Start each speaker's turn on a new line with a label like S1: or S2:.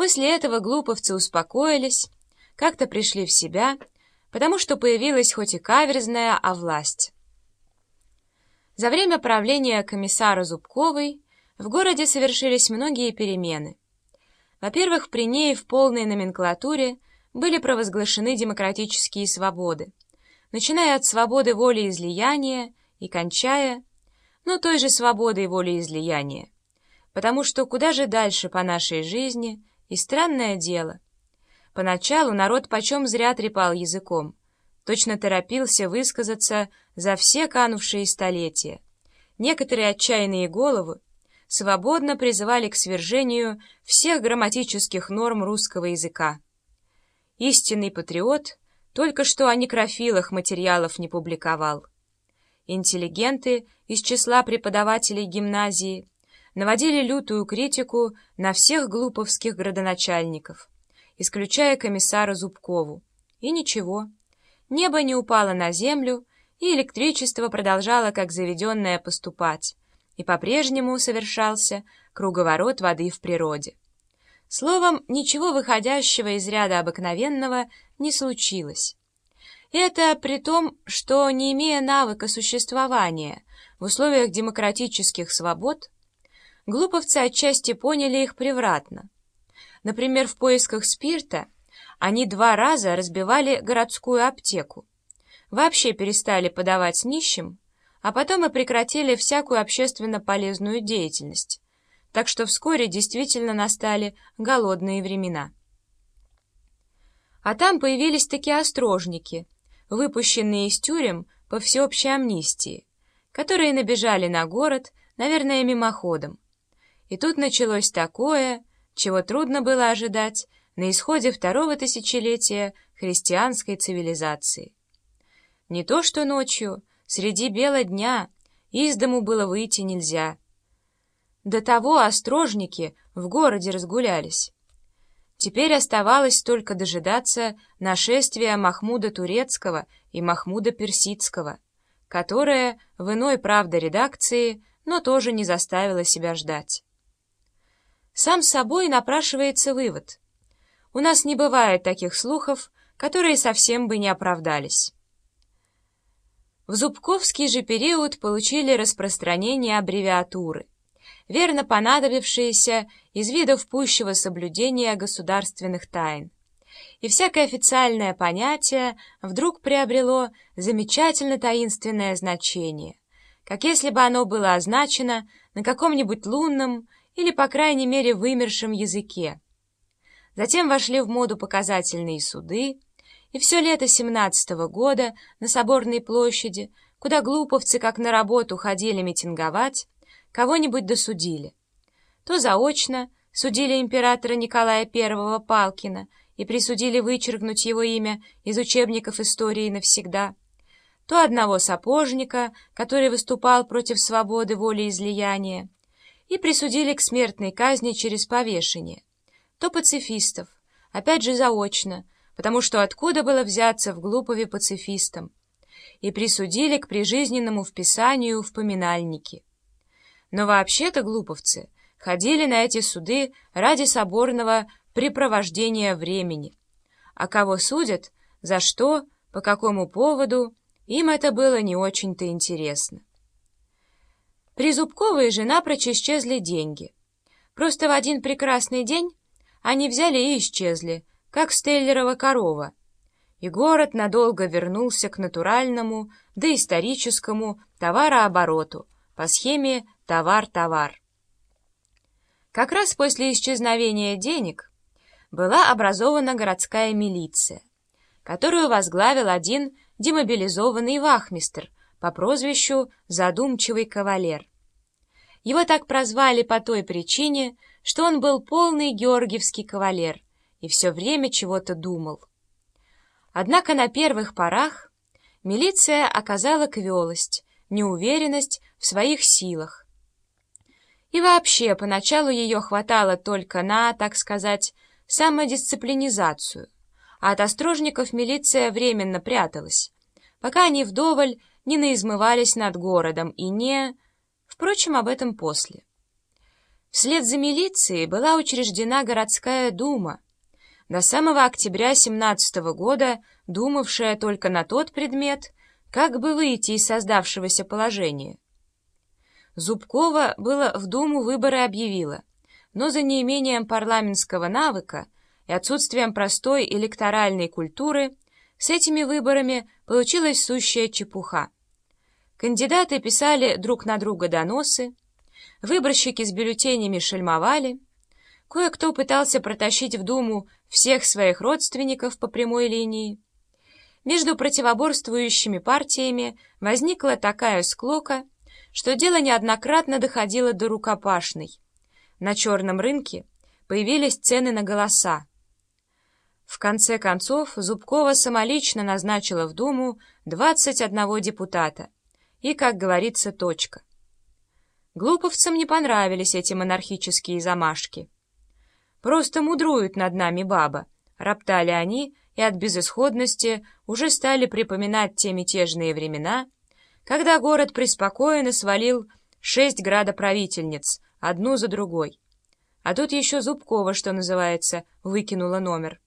S1: После этого глуповцы успокоились, как-то пришли в себя, потому что появилась хоть и каверзная, а власть. За время правления комиссара Зубковой в городе совершились многие перемены. Во-первых, при ней в полной номенклатуре были провозглашены демократические свободы, начиная от свободы воли излияния и кончая, ну, той же свободой воли излияния, потому что куда же дальше по нашей жизни, и странное дело. Поначалу народ почем зря трепал языком, точно торопился высказаться за все канувшие столетия. Некоторые отчаянные головы свободно призывали к свержению всех грамматических норм русского языка. Истинный патриот только что о некрофилах материалов не публиковал. Интеллигенты из числа преподавателей гимназии наводили лютую критику на всех глуповских градоначальников, исключая комиссара Зубкову. И ничего. Небо не упало на землю, и электричество продолжало как заведенное поступать, и по-прежнему совершался круговорот воды в природе. Словом, ничего выходящего из ряда обыкновенного не случилось. Это при том, что, не имея навыка существования в условиях демократических свобод, глуповцы отчасти поняли их превратно. Например, в поисках спирта – они два раза разбивали городскую аптеку, вообще перестали подавать нищим, а потом и прекратили всякую общественно полезную деятельность, так что вскоре действительно настали голодные времена. А там появились такие острожники, выпущенные из тюрем по всеобщей амнистии, которые набежали на город, наверное, мимоходом. И тут началось такое, чего трудно было ожидать на исходе второго тысячелетия христианской цивилизации. Не то что ночью, среди бела дня, из дому было выйти нельзя. До того острожники в городе разгулялись. Теперь оставалось только дожидаться нашествия Махмуда Турецкого и Махмуда Персидского, которое в иной, правда, редакции, но тоже не заставило себя ждать. Сам собой напрашивается вывод — у нас не бывает таких слухов, которые совсем бы не оправдались. В Зубковский же период получили распространение аббревиатуры, верно понадобившиеся из видов пущего соблюдения государственных тайн. И всякое официальное понятие вдруг приобрело замечательно таинственное значение, как если бы оно было означено на каком-нибудь лунном или, по крайней мере, вымершем языке. Затем вошли в моду показательные суды, и все лето семнадцатого года на Соборной площади, куда глуповцы как на работу ходили митинговать, кого-нибудь досудили. То заочно судили императора Николая I Палкина и присудили вычеркнуть его имя из учебников истории навсегда, то одного сапожника, который выступал против свободы воли излияния, и присудили к смертной казни через повешение то пацифистов, опять же заочно, потому что откуда было взяться в Глупове пацифистам, и присудили к прижизненному вписанию в поминальники. Но вообще-то глуповцы ходили на эти суды ради соборного препровождения времени. А кого судят, за что, по какому поводу, им это было не очень-то интересно. При Зубковой же напрочь исчезли деньги. Просто в один прекрасный день они взяли и исчезли, как стейлерова корова. И город надолго вернулся к натуральному, да историческому товарообороту по схеме «товар-товар». Как раз после исчезновения денег была образована городская милиция, которую возглавил один демобилизованный вахмистр по прозвищу «Задумчивый кавалер». Его так прозвали по той причине, что он был полный георгиевский кавалер и все время чего-то думал. Однако на первых порах милиция оказала квелость, неуверенность в своих силах. И вообще, поначалу ее хватало только на, так сказать, самодисциплинизацию, а от острожников милиция временно пряталась, пока они вдоволь не наизмывались над городом и не... Впрочем, об этом после. Вслед за милицией была учреждена городская дума, до самого октября 17 года думавшая только на тот предмет, как бы выйти из создавшегося положения. Зубкова было в Думу выборы объявила, но за неимением парламентского навыка и отсутствием простой электоральной культуры с этими выборами получилась сущая чепуха. Кандидаты писали друг на друга доносы, выборщики с бюллетенями шельмовали, кое-кто пытался протащить в Думу всех своих родственников по прямой линии. Между противоборствующими партиями возникла такая склока, что дело неоднократно доходило до рукопашной. На черном рынке появились цены на голоса. В конце концов Зубкова самолично назначила в Думу 21 депутата. И, как говорится, точка. Глуповцам не понравились эти монархические замашки. «Просто мудрует над нами баба», — роптали они, и от безысходности уже стали припоминать те мятежные времена, когда город преспокойно свалил шесть градоправительниц, одну за другой. А тут еще Зубкова, что называется, выкинула номер.